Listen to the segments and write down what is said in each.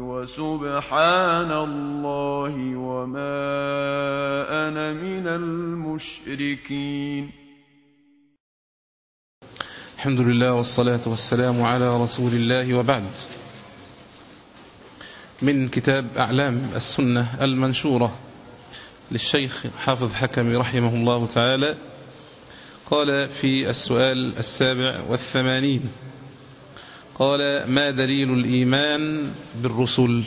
وسبحان الله وما أنا من المشركين. الحمد لله والصلاة والسلام على رسول الله وبعد. من كتاب أعلام السنة المنشورة للشيخ حافظ حكم رحمه الله تعالى قال في السؤال السابع والثمانين قال ما دليل الإيمان بالرسل؟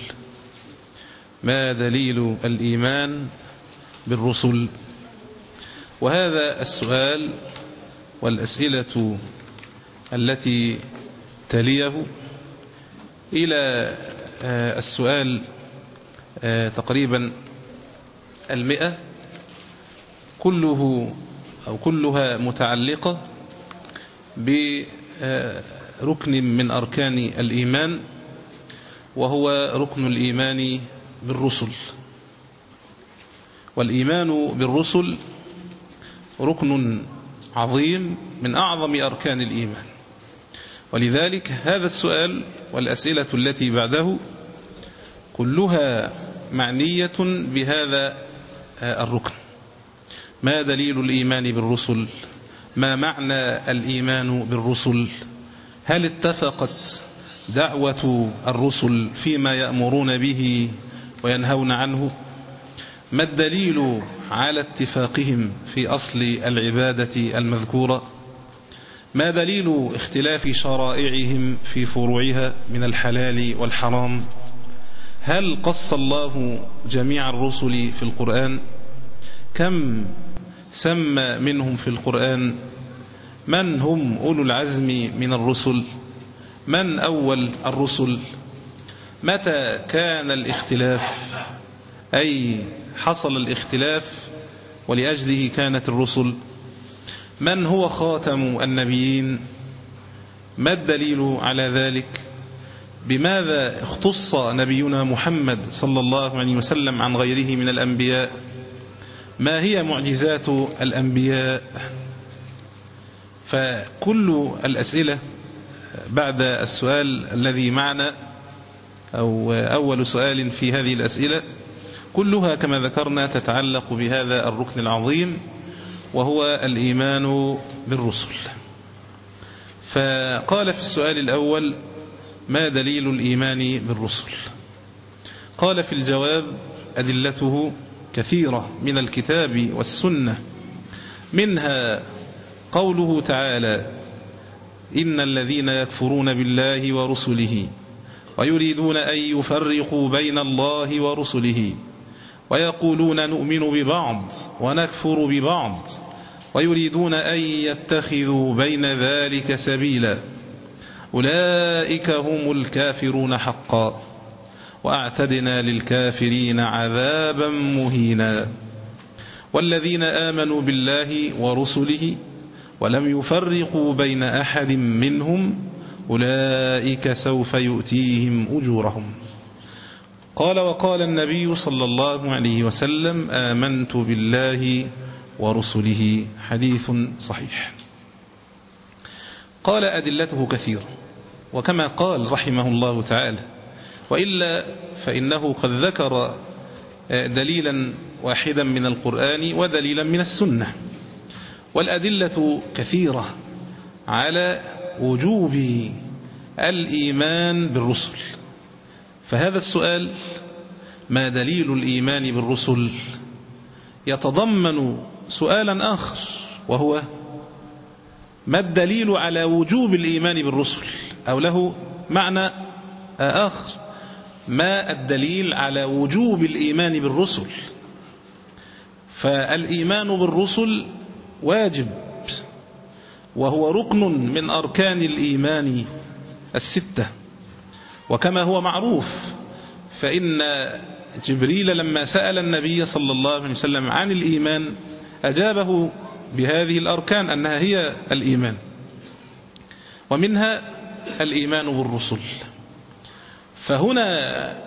ما دليل الإيمان بالرسل؟ وهذا السؤال والأسئلة التي تليه إلى السؤال تقريبا المئة. كله أو كلها متعلقة بركن من أركان الإيمان وهو ركن الإيمان بالرسل. والإيمان بالرسل ركن عظيم من أعظم أركان الإيمان. ولذلك هذا السؤال والأسئلة التي بعده كلها معنية بهذا الركن. ما دليل الإيمان بالرسل؟ ما معنى الإيمان بالرسل؟ هل اتفقت دعوة الرسل فيما يأمرون به وينهون عنه؟ ما الدليل على اتفاقهم في أصل العبادة المذكورة؟ ما دليل اختلاف شرائعهم في فروعها من الحلال والحرام؟ هل قص الله جميع الرسل في القرآن؟ كم سمى منهم في القرآن؟ من هم أولو العزم من الرسل؟ من أول الرسل؟ متى كان الاختلاف؟ أي حصل الاختلاف ولأجله كانت الرسل؟ من هو خاتم النبيين؟ ما الدليل على ذلك؟ بماذا اختص نبينا محمد صلى الله عليه وسلم عن غيره من الأنبياء؟ ما هي معجزات الأنبياء؟ فكل الأسئلة بعد السؤال الذي معنا أو أول سؤال في هذه الأسئلة كلها كما ذكرنا تتعلق بهذا الركن العظيم وهو الإيمان بالرسل. فقال في السؤال الأول ما دليل الإيمان بالرسل؟ قال في الجواب أدلته كثيرة من الكتاب والسنة منها قوله تعالى إن الذين يكفرون بالله ورسله ويريدون أن يفرقوا بين الله ورسله ويقولون نؤمن ببعض ونكفر ببعض ويريدون أن يتخذوا بين ذلك سبيلا أولئك هم الكافرون حقا وأعتدنا للكافرين عذابا مهينا والذين آمنوا بالله ورسله ولم يفرقوا بين أحد منهم أولئك سوف يؤتيهم أجورهم. قال وقال النبي صلى الله عليه وسلم آمنت بالله ورسله. حديث صحيح. قال أدلته كثيرة وكما قال رحمه الله تعالى وإلا فإنه قد ذكر دليلا واحدا من القرآن ودليلا من السنة. والأدلة كثيرة على وجوب الإيمان بالرسل. فهذا السؤال ما دليل الإيمان بالرسل؟ يتضمن سؤالا آخر وهو ما الدليل على وجوب الإيمان بالرسل؟ أو له معنى آخر ما الدليل على وجوب الإيمان بالرسل؟ فالإيمان بالرسل واجب. وهو ركن من أركان الإيمان الستة. وكما هو معروف فإن جبريل لما سأل النبي صلى الله عليه وسلم عن الإيمان أجابه بهذه الأركان أنها هي الإيمان. ومنها الإيمان بالرسل. فهنا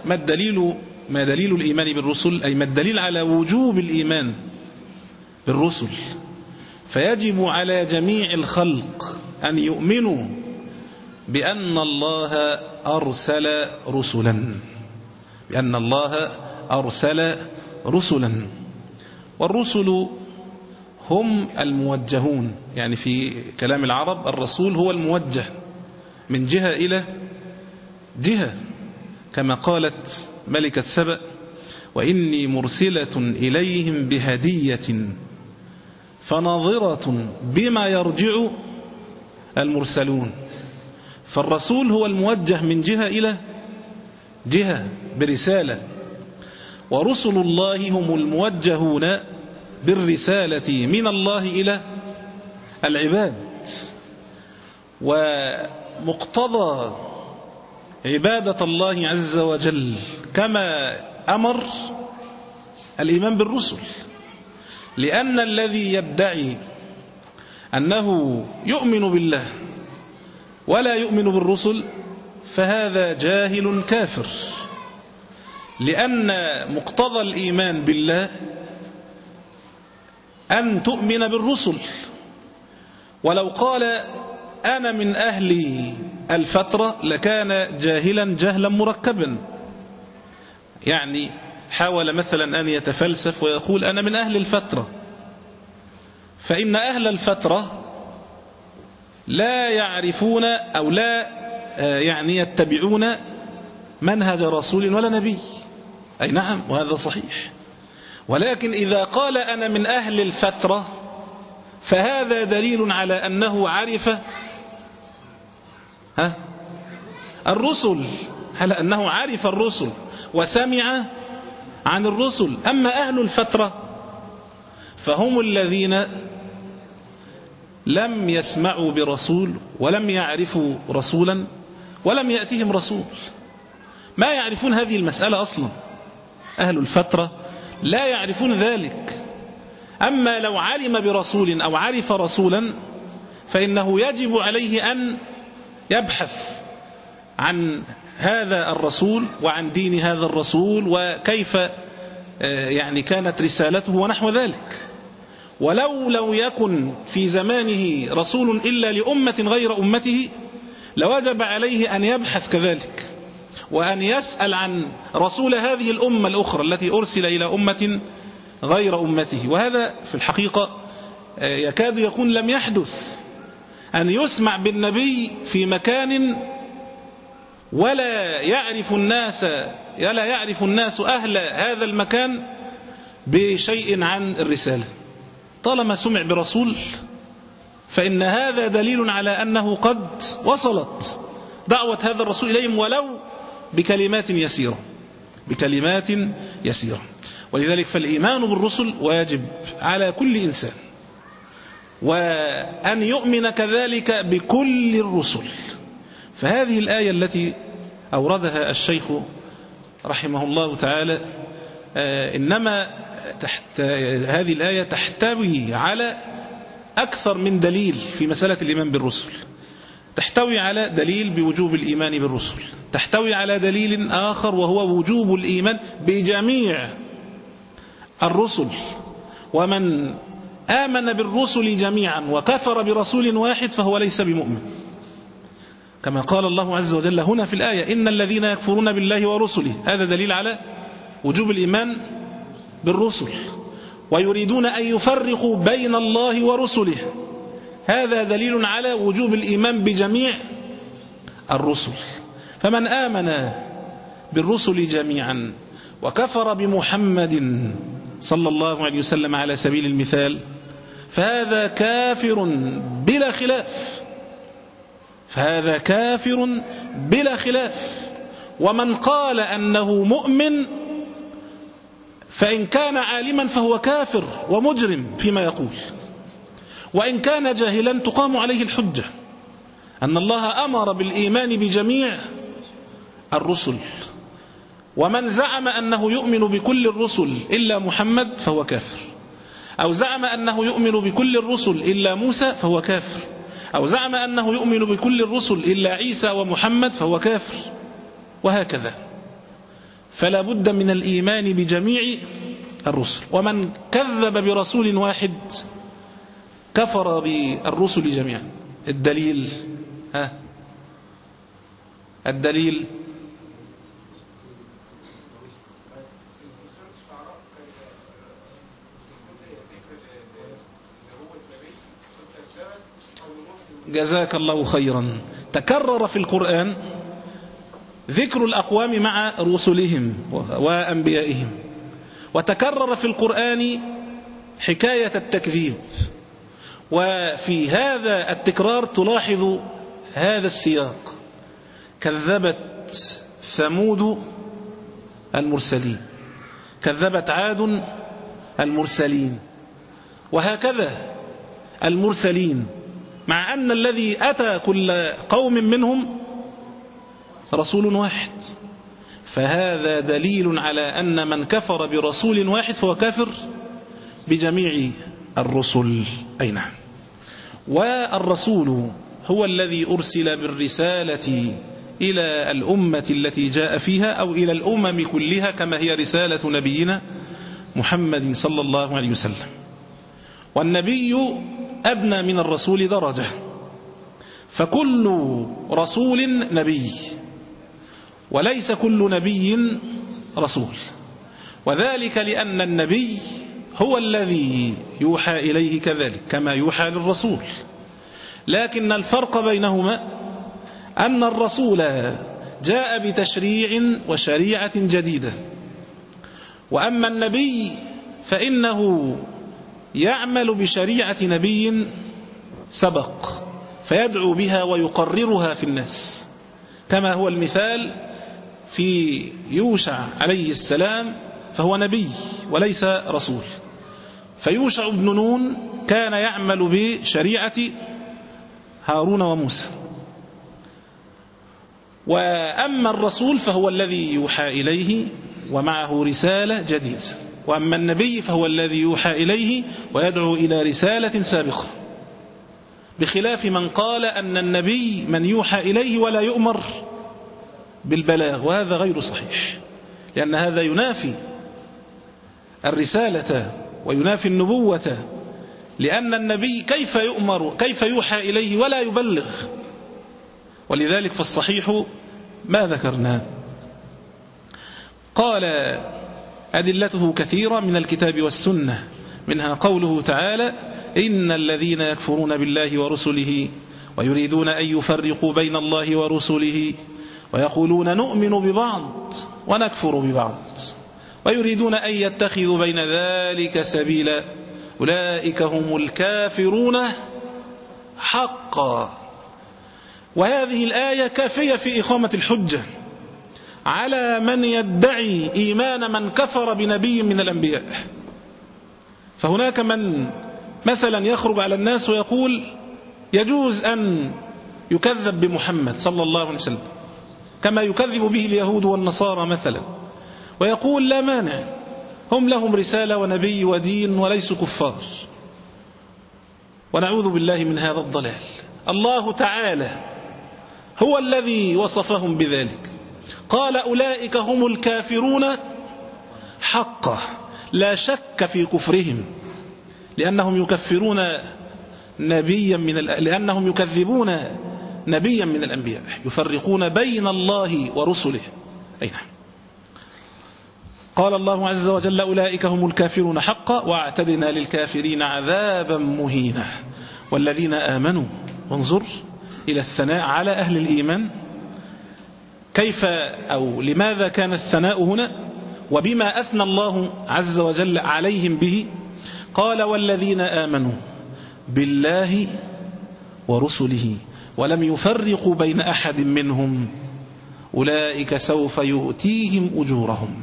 ما الدليل ما دليل الإيمان بالرسل؟ أي ما الدليل على وجوب الإيمان بالرسل؟ فيجب على جميع الخلق أن يؤمنوا بأن الله أرسل رسلا. بأن الله أرسل رسلا. والرسل هم الموجهون. يعني في كلام العرب الرسول هو الموجه من جهة إلى جهة. كما قالت ملكة سبأ وإني مرسلة إليهم بهدية فناظرة بما يرجع المرسلون. فالرسول هو الموجه من جهة إلى جهة برسالة ورسل الله هم الموجهون بالرسالة من الله إلى العباد. ومقتضى عبادة الله عز وجل كما أمر الإيمان بالرسل. لأن الذي يدعي أنه يؤمن بالله ولا يؤمن بالرسل فهذا جاهل كافر. لأن مقتضى الإيمان بالله أن تؤمن بالرسل. ولو قال أنا من أهل الفترة لكان جاهلا جهلا مركبا. يعني حاول مثلا أن يتفلسف ويقول أنا من أهل الفترة. فإن أهل الفترة لا يعرفون أو لا يعني يتبعون منهج رسول ولا نبي. أي نعم وهذا صحيح. ولكن إذا قال أنا من أهل الفترة فهذا دليل على أنه عرف ها الرسل على أنه عرف الرسل وسمع عن الرسل أما أهل الفترة فهم الذين لم يسمعوا برسول ولم يعرفوا رسولا ولم يأتهم رسول. ما يعرفون هذه المسألة أصلا. أهل الفترة لا يعرفون ذلك. أما لو علم برسول أو عرف رسولا فإنه يجب عليه أن يبحث عن هذا الرسول وعن دين هذا الرسول وكيف يعني كانت رسالته ونحو ذلك. ولو لو يكن في زمانه رسول إلا لأمة غير أمته لوجب عليه أن يبحث كذلك وأن يسأل عن رسول هذه الأمة الأخرى التي أرسل إلى أمة غير أمته. وهذا في الحقيقة يكاد يكون لم يحدث أن يسمع بالنبي في مكان ولا يعرف الناس ولا يعرف الناس أهل هذا المكان بشيء عن الرسالة. طالما سمع برسول فإن هذا دليل على أنه قد وصلت دعوة هذا الرسول إليهم ولو بكلمات يسيرة. بكلمات يسيرة. ولذلك فالإيمان بالرسل واجب على كل إنسان. وأن يؤمن كذلك بكل الرسل. فهذه الآية التي أوردها الشيخ رحمه الله تعالى إنما تحت هذه الآية تحتوي على أكثر من دليل في مسألة الإيمان بالرسل. تحتوي على دليل بوجوب الإيمان بالرسل. تحتوي على دليل آخر وهو وجوب الإيمان بجميع الرسل. ومن آمن بالرسل جميعا وكفر برسول واحد فهو ليس بمؤمن. كما قال الله عز وجل هنا في الآية إن الذين يكفرون بالله ورسله هذا دليل على وجوب الإيمان بالرسل ويريدون أن يفرقوا بين الله ورسله هذا دليل على وجوب الإيمان بجميع الرسل. فمن آمن بالرسل جميعا وكفر بمحمد صلى الله عليه وسلم على سبيل المثال فهذا كافر بلا خلاف. فهذا كافر بلا خلاف. ومن قال أنه مؤمن فإن كان عالما فهو كافر ومجرم فيما يقول. وإن كان جاهلا تقام عليه الحجة. أن الله أمر بالإيمان بجميع الرسل. ومن زعم أنه يؤمن بكل الرسل إلا محمد فهو كافر. أو زعم أنه يؤمن بكل الرسل إلا موسى فهو كافر. أو زعم أنه يؤمن بكل الرسل إلا عيسى ومحمد فهو كافر وهكذا. فلا بد من الإيمان بجميع الرسل. ومن كذب برسول واحد كفر بالرسل جميعا. الدليل ها؟ الدليل جزاك الله خيرا. تكرر في القرآن ذكر الأقوام مع رسلهم وأنبيائهم. وتكرر في القرآن حكاية التكذيب. وفي هذا التكرار تلاحظ هذا السياق. كذبت ثمود المرسلين. كذبت عاد المرسلين. وهكذا المرسلين. مع أن الذي أتى كل قوم منهم رسول واحد. فهذا دليل على أن من كفر برسول واحد فهو كافر بجميع الرسل. أي نعم. والرسول هو الذي أرسل بالرسالة إلى الأمة التي جاء فيها أو إلى الأمم كلها كما هي رسالة نبينا محمد صلى الله عليه وسلم. والنبي أدنى من الرسول درجة. فكل رسول نبي. وليس كل نبي رسول. وذلك لأن النبي هو الذي يوحى إليه كذلك كما يوحى للرسول. لكن الفرق بينهما أن الرسول جاء بتشريع وشريعة جديدة. وأما النبي فإنه يعمل بشريعة نبي سبق فيدعو بها ويقررها في الناس. كما هو المثال في يوشع عليه السلام فهو نبي وليس رسول. فيوشع بن نون كان يعمل بشريعة هارون وموسى. وأما الرسول فهو الذي يوحى إليه ومعه رسالة جديدة. وأما النبي فهو الذي يوحى إليه ويدعو إلى رسالة سابقة. بخلاف من قال أن النبي من يوحى إليه ولا يؤمر بالبلاغ وهذا غير صحيح لأن هذا ينافي الرسالة وينافي النبوة لأن النبي كيف يؤمر كيف يوحى إليه ولا يبلغ. ولذلك فالصحيح ما ذكرنا قال أدلته كثيرة من الكتاب والسنة منها قوله تعالى إن الذين يكفرون بالله ورسله ويريدون أن يفرقوا بين الله ورسله ويقولون نؤمن ببعض ونكفر ببعض ويريدون أن يتخذوا بين ذلك سبيلا أولئك هم الكافرون حقا. وهذه الآية كافية في إقامة الحجة. على من يدعي إيمان من كفر بنبي من الأنبياء. فهناك من مثلا يخرج على الناس ويقول يجوز أن يكذب بمحمد صلى الله عليه وسلم كما يكذب به اليهود والنصارى مثلا ويقول لا مانع هم لهم رسالة ونبي ودين وليسوا كفار. ونعوذ بالله من هذا الضلال. الله تعالى هو الذي وصفهم بذلك. قال أولئك هم الكافرون حقا لا شك في كفرهم لأنهم يكفرون نبيا من لأنهم يكذبون نبيا من الأنبياء يفرقون بين الله ورسله. أي نعم قال الله عز وجل أولئك هم الكافرون حقا واعتدنا للكافرين عذابا مهينا. والذين آمنوا وانظر إلى الثناء على أهل الإيمان كيف أو لماذا كان الثناء هنا؟ وبما أثنى الله عز وجل عليهم به قال والذين آمنوا بالله ورسله ولم يفرقوا بين أحد منهم أولئك سوف يؤتيهم أجورهم.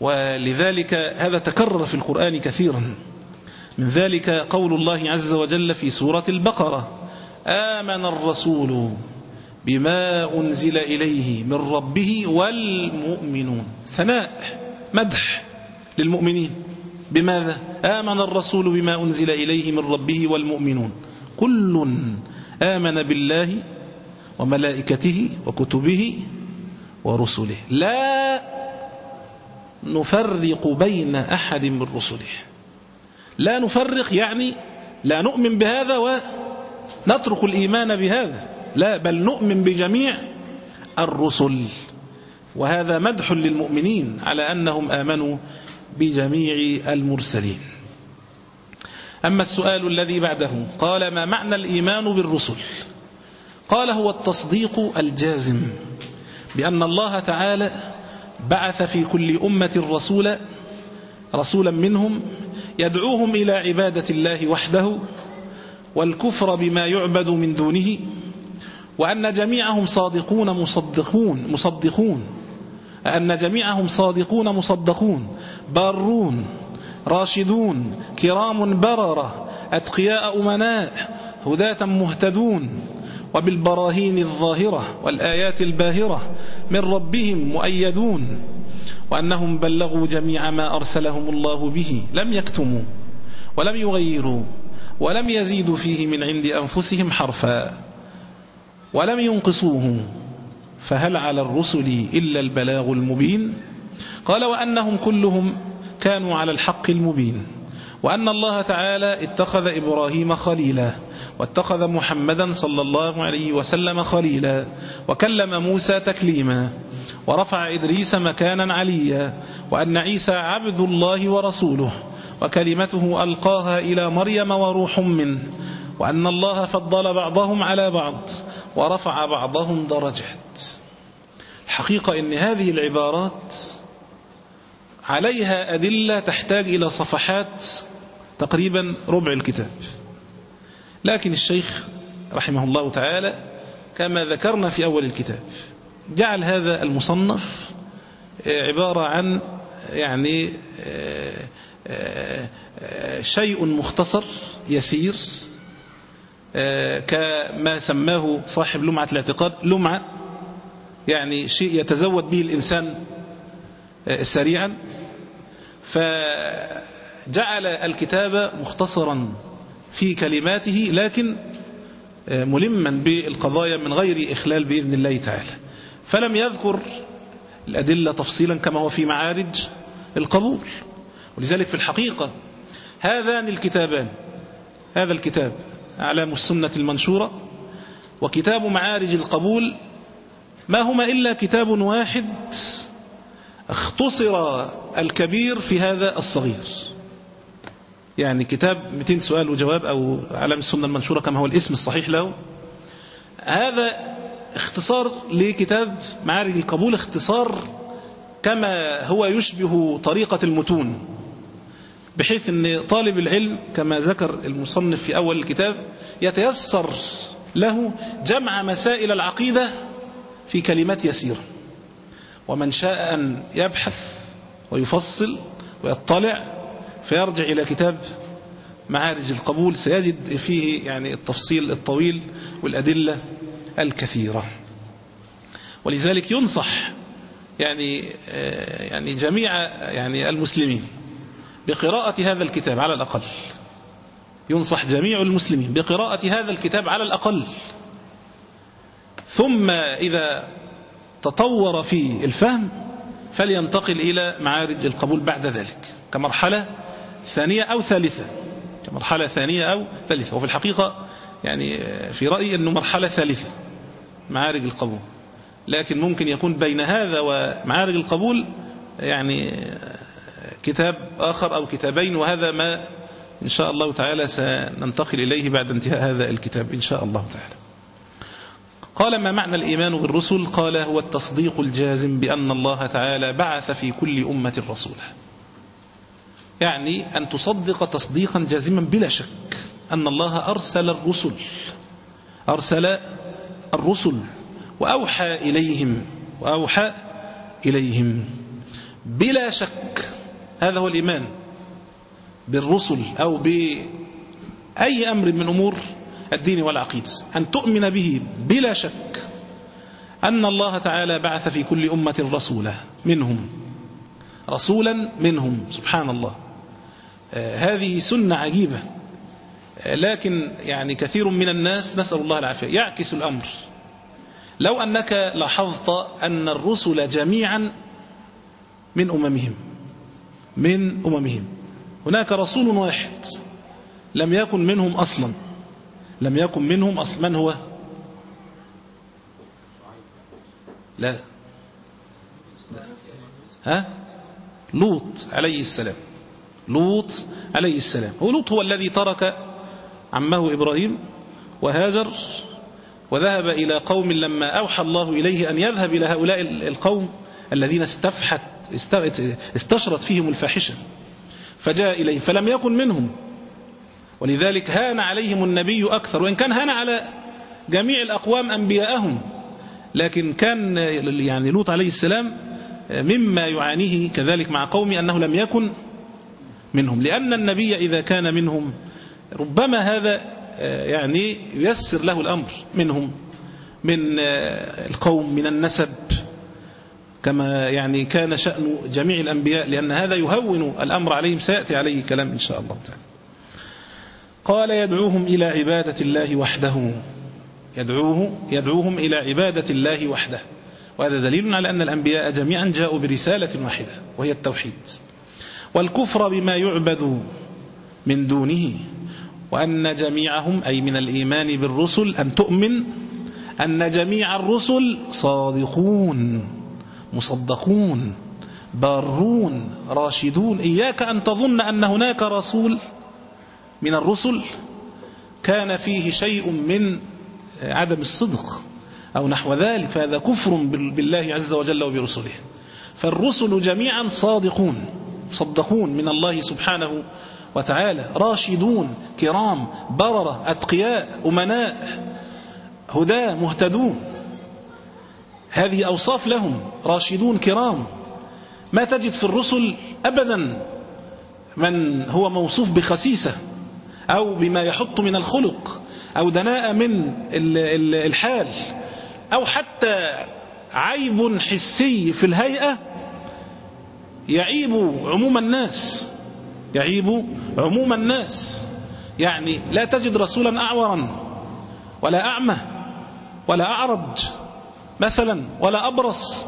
ولذلك هذا تكرر في القرآن كثيرا. من ذلك قول الله عز وجل في سورة البقرة آمن الرسول بما أنزل إليه من ربه والمؤمنون. ثناء مدح للمؤمنين. بماذا؟ آمن الرسول بما أنزل إليه من ربه والمؤمنون. كل آمن بالله وملائكته وكتبه ورسله. لا نفرق بين أحد من رسله. لا نفرق يعني لا نؤمن بهذا ونترك الإيمان بهذا. لا بل نؤمن بجميع الرسل. وهذا مدح للمؤمنين على أنهم آمنوا بجميع المرسلين. أما السؤال الذي بعده قال ما معنى الإيمان بالرسل؟ قال هو التصديق الجازم بأن الله تعالى بعث في كل أمة رسولا رسولا منهم يدعوهم إلى عبادة الله وحده والكفر بما يعبد من دونه وأن جميعهم صادقون مصدقون مصدقون. أن جميعهم صادقون مصدقون. بارون راشدون كرام بررة أتقياء أمناء هداة مهتدون. وبالبراهين الظاهرة والآيات الباهرة من ربهم مؤيدون. وأنهم بلغوا جميع ما أرسلهم الله به. لم يكتموا ولم يغيروا ولم يزيدوا فيه من عند أنفسهم حرفا. ولم ينقصوه فهل على الرسل إلا البلاغ المبين؟ قال وأنهم كلهم كانوا على الحق المبين وأن الله تعالى اتخذ إبراهيم خليلا واتخذ محمدا صلى الله عليه وسلم خليلا وكلم موسى تكليما ورفع إدريس مكانا عليا وأن عيسى عبد الله ورسوله وكلمته ألقاها إلى مريم وروح منه وأن الله فضل بعضهم على بعض ورفع بعضهم درجات. الحقيقة أن هذه العبارات عليها أدلة تحتاج إلى صفحات تقريبا ربع الكتاب. لكن الشيخ رحمه الله تعالى كما ذكرنا في أول الكتاب جعل هذا المصنف عبارة عن يعني شيء مختصر يسير كما سماه صاحب لمعة الاعتقاد لمعة يعني شيء يتزود به الإنسان سريعا. فجعل الكتاب مختصرا في كلماته لكن ملما بالقضايا من غير إخلال بإذن الله تعالى. فلم يذكر الأدلة تفصيلا كما هو في معارج القبول. ولذلك في الحقيقة هذان الكتابان هذا الكتاب أعلام السنة المنشورة وكتاب معارج القبول ما هما إلا كتاب واحد اختصر الكبير في هذا الصغير. يعني كتاب 200 سؤال وجواب أو علام السنة المنشورة كما هو الاسم الصحيح له. هذا اختصار لكتاب معارج القبول اختصار كما هو يشبه طريقة المتون. بحيث أن طالب العلم كما ذكر المصنف في أول الكتاب يتيسر له جمع مسائل العقيدة في كلمات يسيرة. ومن شاء أن يبحث ويفصل ويطلع فيرجع إلى كتاب معارج القبول سيجد فيه يعني التفصيل الطويل والأدلة الكثيرة. ولذلك ينصح يعني يعني جميع يعني المسلمين بقراءة هذا الكتاب على الأقل. ينصح جميع المسلمين بقراءة هذا الكتاب على الأقل. ثم إذا تطور في الفهم فلينتقل إلى معارج القبول بعد ذلك. كمرحلة ثانية أو ثالثة. كمرحلة ثانية أو ثالثة. وفي الحقيقة يعني في رأيي أنه مرحلة ثالثة. معارج القبول. لكن ممكن يكون بين هذا ومعارج القبول يعني كتاب آخر أو كتابين وهذا ما إن شاء الله تعالى سننتقل إليه بعد انتهاء هذا الكتاب إن شاء الله تعالى. قال ما معنى الإيمان بالرسل؟ قال هو التصديق الجازم بأن الله تعالى بعث في كل أمة رسولا. يعني أن تصدق تصديقا جازما بلا شك أن الله أرسل الرسل أرسل الرسل وأوحى إليهم وأوحى إليهم بلا شك هذا هو الإيمان بالرسل أو بأي أمر من أمور الدين والعقيدة. أن تؤمن به بلا شك أن الله تعالى بعث في كل أمة رسولا منهم. رسولا منهم سبحان الله. آه، هذه سنة عجيبة. آه، لكن يعني كثير من الناس نسأل الله العافية. يعكس الأمر. لو أنك لاحظت أن الرسل جميعا من أممهم. من أممهم. هناك رسول واحد لم يكن منهم أصلا. لم يكن منهم أصلا. من هو؟ لا. ها؟ لوط عليه السلام. لوط عليه السلام. هو لوط هو الذي ترك عمه إبراهيم وهاجر وذهب إلى قوم لما أوحى الله إليه أن يذهب إلى هؤلاء القوم الذين استفحت استشرت فيهم الفاحشة فجاء إليه فلم يكن منهم. ولذلك هان عليهم النبي أكثر وإن كان هان على جميع الأقوام أنبياءهم لكن كان يعني لوط عليه السلام مما يعانيه كذلك مع قومه أنه لم يكن منهم. لأن النبي إذا كان منهم ربما هذا يعني ييسر له الأمر منهم من القوم من النسب. كما يعني كان شأن جميع الأنبياء لأن هذا يهون الأمر عليهم سيأتي عليه كلام إن شاء الله تعالى. قال يدعوهم إلى عبادة الله وحده. يدعوه يدعوهم إلى عبادة الله وحده. وهذا دليل على أن الأنبياء جميعا جاءوا برسالة واحدة وهي التوحيد. والكفر بما يعبد من دونه وأن جميعهم أي من الإيمان بالرسل أن تؤمن أن جميع الرسل صادقون. مصدقون بارون راشدون. إياك أن تظن أن هناك رسول من الرسل كان فيه شيء من عدم الصدق أو نحو ذلك فهذا كفر بالله عز وجل وبرسله. فالرسل جميعا صادقون صدقون من الله سبحانه وتعالى. راشدون كرام بررة أتقياء أمناء هداة مهتدون. هذه أوصاف لهم راشدون كرام. ما تجد في الرسل أبدا من هو موصوف بخسيسة أو بما يحط من الخلق أو دناء من الحال أو حتى عيب حسي في الهيئة يعيب عموم الناس. يعيب عموم الناس. يعني لا تجد رسولا أعورا ولا أعمى ولا أعرج مثلا ولا أبرص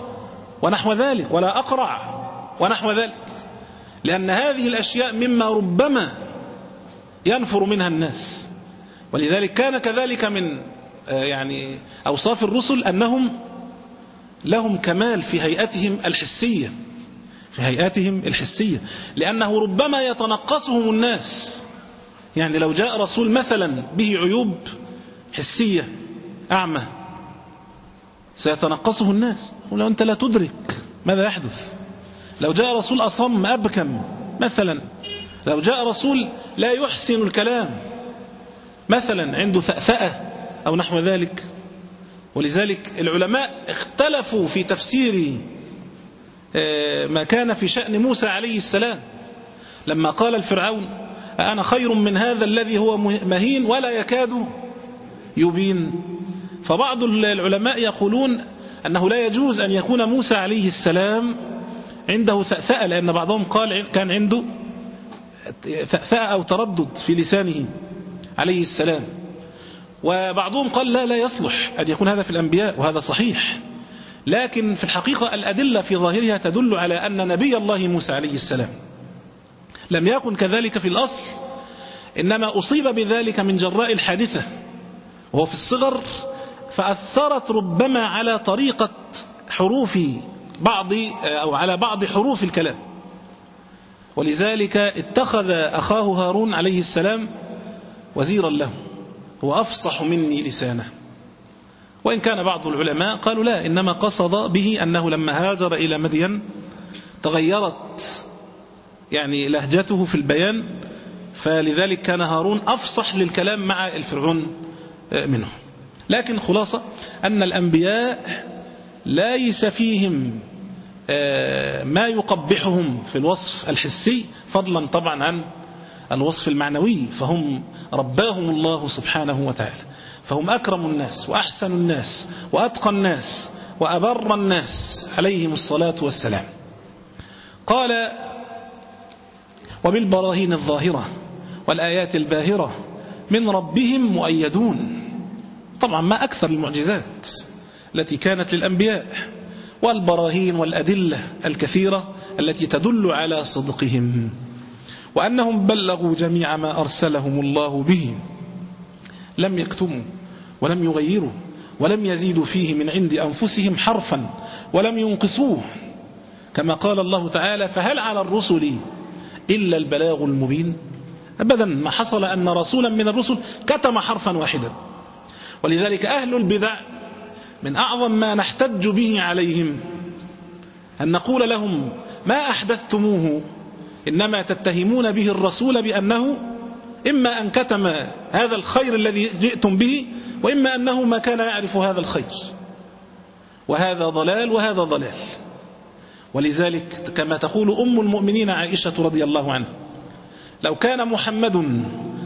ونحو ذلك ولا أقرع ونحو ذلك. لأن هذه الأشياء مما ربما ينفر منها الناس. ولذلك كان كذلك من آه، يعني أوصاف الرسل أنهم لهم كمال في هيئتهم الحسية. في هيئتهم الحسية. لأنه ربما يتنقصهم الناس. يعني لو جاء رسول مثلا به عيوب حسية أعمى سيتنقصه الناس. ولو أنت لا تدرك. ماذا يحدث؟ لو جاء رسول أصم أبكم مثلا. لو جاء رسول لا يحسن الكلام مثلا عنده ثأثأة أو نحو ذلك. ولذلك العلماء اختلفوا في تفسير آه، ما كان في شأن موسى عليه السلام. لما قال الفرعون أنا خير من هذا الذي هو مهين ولا يكاد يبين. فبعض العلماء يقولون أنه لا يجوز أن يكون موسى عليه السلام عنده ثأثأة لأن بعضهم قال كان عنده ثأثأة أو تردد في لسانه عليه السلام. وبعضهم قال لا لا يصلح أن يكون هذا في الأنبياء وهذا صحيح. لكن في الحقيقة الأدلة في ظاهرها تدل على أن نبي الله موسى عليه السلام لم يكن كذلك في الأصل إنما أصيب بذلك من جراء الحادثة وهو في الصغر فأثرت ربما على طريقة حروف بعض أو على بعض حروف الكلام. ولذلك اتخذ أخاه هارون عليه السلام وزيرا له. هو أفصح مني لسانه. وإن كان بعض العلماء قالوا لا إنما قصد به أنه لما هاجر إلى مدين تغيرت يعني لهجته في البيان فلذلك كان هارون أفصح للكلام مع الفرعون منه. لكن خلاصة أن الأنبياء ليس فيهم آه، ما يقبحهم في الوصف الحسي فضلا طبعا عن الوصف المعنوي فهم رباهم الله سبحانه وتعالى. فهم أكرم الناس وأحسن الناس وأتقى الناس وأبر الناس عليهم الصلاة والسلام. قال وبالبراهين الظاهرة والآيات الباهرة من ربهم مؤيدون طبعا ما أكثر المعجزات التي كانت للأنبياء والبراهين والأدلة الكثيرة التي تدل على صدقهم وأنهم بلغوا جميع ما أرسلهم الله به. لم يكتموا ولم يغيروا ولم يزيدوا فيه من عند أنفسهم حرفا ولم ينقصوه. كما قال الله تعالى فهل على الرسل إلا البلاغ المبين؟ أبدا ما حصل أن رسولا من الرسل كتم حرفا واحدا. ولذلك أهل البدع من أعظم ما نحتج به عليهم أن نقول لهم ما أحدثتموه إنما تتهمون به الرسول بأنه إما أن كتم هذا الخير الذي جئتم به وإما أنه ما كان يعرف هذا الخير وهذا ضلال وهذا ضلال ولذلك كما تقول أم المؤمنين عائشة رضي الله عنها لو كان محمد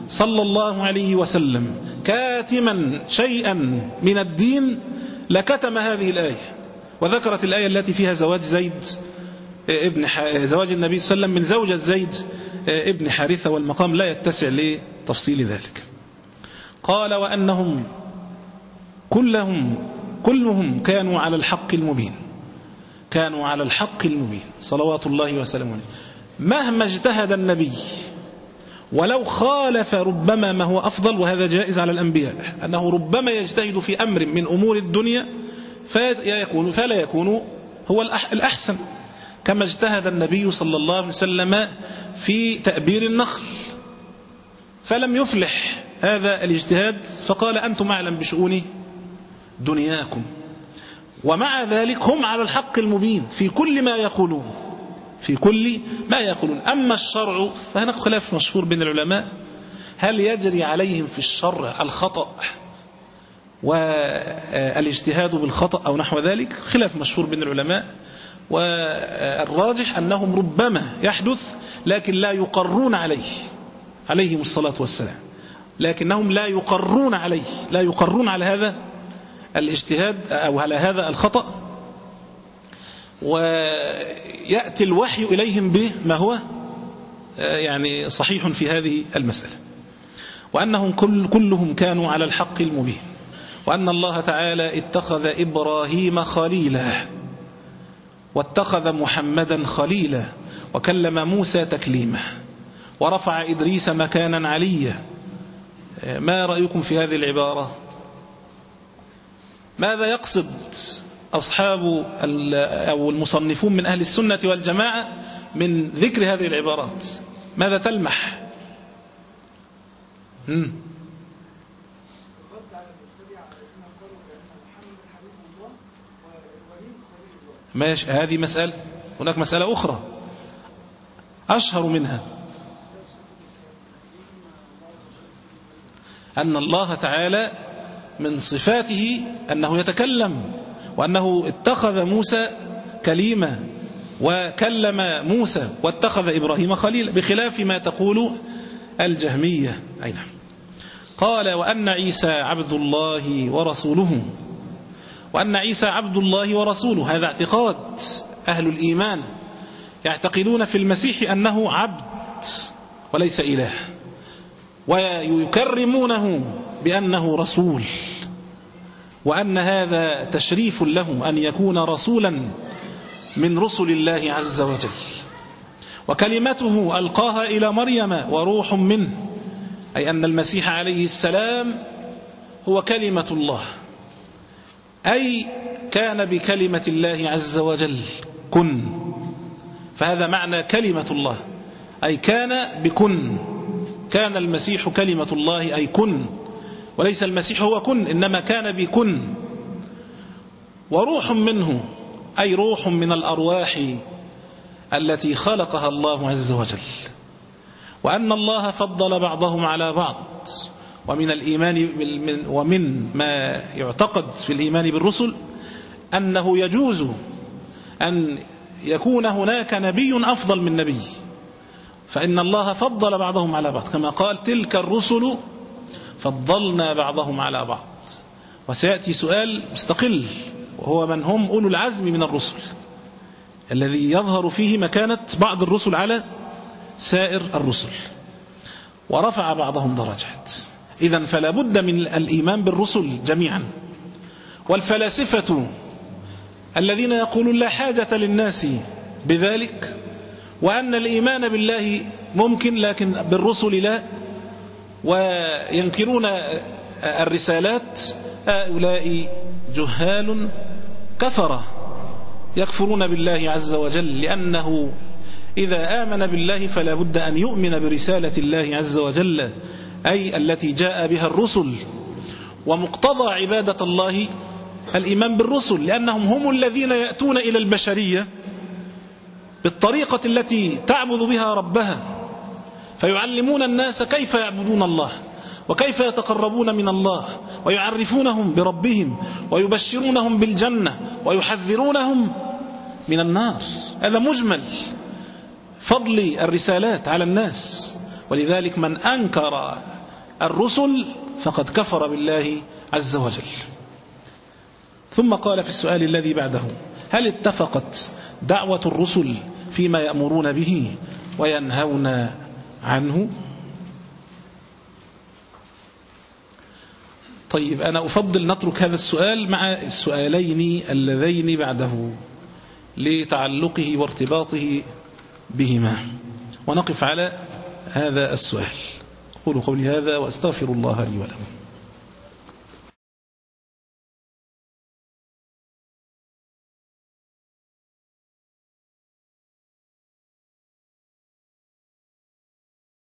صلى الله عليه وسلم كاتما شيئا من الدين لكتم هذه الآية وذكرت الآية التي فيها زواج زيد ابن زواج النبي صلى الله عليه وسلم من زوجة زيد ابن حارثة والمقام لا يتسع لتفصيل ذلك. قال وأنهم كلهم كلهم كانوا على الحق المبين كانوا على الحق المبين صلوات الله وسلامه مهما اجتهد النبي ولو خالف ربما ما هو أفضل وهذا جائز على الأنبياء أنه ربما يجتهد في أمر من أمور الدنيا فيكون فلا يكون هو الأحسن كما اجتهد النبي صلى الله عليه وسلم في تأبير النخل. فلم يفلح هذا الاجتهاد فقال أنتم أعلم بشؤون دنياكم ومع ذلك هم على الحق المبين في كل ما يقولون. في كل ما يقولون. أما الشرع فهناك خلاف مشهور بين العلماء. هل يجري عليهم في الشرع الخطأ والإجتهاد بالخطأ أو نحو ذلك؟ خلاف مشهور بين العلماء. والراجح أنهم ربما يحدث لكن لا يقرون عليه. عليهم الصلاة والسلام. لكنهم لا يقرون عليه. لا يقرون على هذا الإجتهاد أو على هذا الخطأ. ويأتي الوحي إليهم به ما هو؟ يعني صحيح في هذه المسألة. وأنهم كل كلهم كانوا على الحق المبين. وأن الله تعالى اتخذ إبراهيم خليلا واتخذ محمدا خليلا وكلم موسى تكليما ورفع إدريس مكانا عليا. ما رأيكم في هذه العبارة؟ ماذا يقصد أصحاب أو المصنفون من أهل السنة والجماعة من ذكر هذه العبارات. ماذا تلمح. ماشي هذه مسألة هناك مسألة أخرى. أشهر منها أن الله تعالى من صفاته أنه يتكلم. وأنه اتخذ موسى كليما وكلم موسى واتخذ إبراهيم خليلا بخلاف ما تقول الجهمية. أي نعم. قال وأن عيسى عبد الله ورسوله. وأن عيسى عبد الله ورسوله. هذا اعتقاد أهل الإيمان يعتقدون في المسيح أنه عبد وليس إله. ويكرمونه بأنه رسول. وأن هذا تشريف له أن يكون رسولا من رسل الله عز وجل. وكلمته ألقاها إلى مريم وروح منه أي أن المسيح عليه السلام هو كلمة الله. أي كان بكلمة الله عز وجل كن. فهذا معنى كلمة الله أي كان بكن. كان المسيح كلمة الله أي كن. وليس المسيح هو كن إنما كان بكن. وروح منه أي روح من الأرواح التي خلقها الله عز وجل. وأن الله فضل بعضهم على بعض. ومن الإيمان ومن ما يعتقد في الإيمان بالرسل أنه يجوز أن يكون هناك نبي أفضل من نبي. فإن الله فضل بعضهم على بعض. كما قال تلك الرسل فضلنا بعضهم على بعض. وسيأتي سؤال مستقل وهو من هم أولو العزم من الرسل؟ الذي يظهر فيه مكانة بعض الرسل على سائر الرسل. ورفع بعضهم درجات. إذا فلا بد من الإيمان بالرسل جميعا. والفلاسفة الذين يقولون لا حاجة للناس بذلك وأن الإيمان بالله ممكن لكن بالرسل لا. وينكرون الرسالات هؤلاء جهال كفرة يكفرون بالله عز وجل لأنه إذا آمن بالله فلا بد أن يؤمن برسالة الله عز وجل أي التي جاء بها الرسل. ومقتضى عبادة الله الإيمان بالرسل لأنهم هم الذين يأتون إلى البشرية بالطريقة التي تعبد بها ربها. فيعلمون الناس كيف يعبدون الله وكيف يتقربون من الله ويعرفونهم بربهم ويبشرونهم بالجنة ويحذرونهم من النار. هذا مجمل فضل الرسالات على الناس. ولذلك من أنكر الرسل فقد كفر بالله عز وجل. ثم قال في السؤال الذي بعده هل اتفقت دعوة الرسل فيما يأمرون به وينهون عنه. طيب أنا أفضل نترك هذا السؤال مع السؤالين اللذين بعده لتعلقه وارتباطه بهما. ونقف على هذا السؤال. قولوا قولي هذا وأستغفر الله لي ولكم.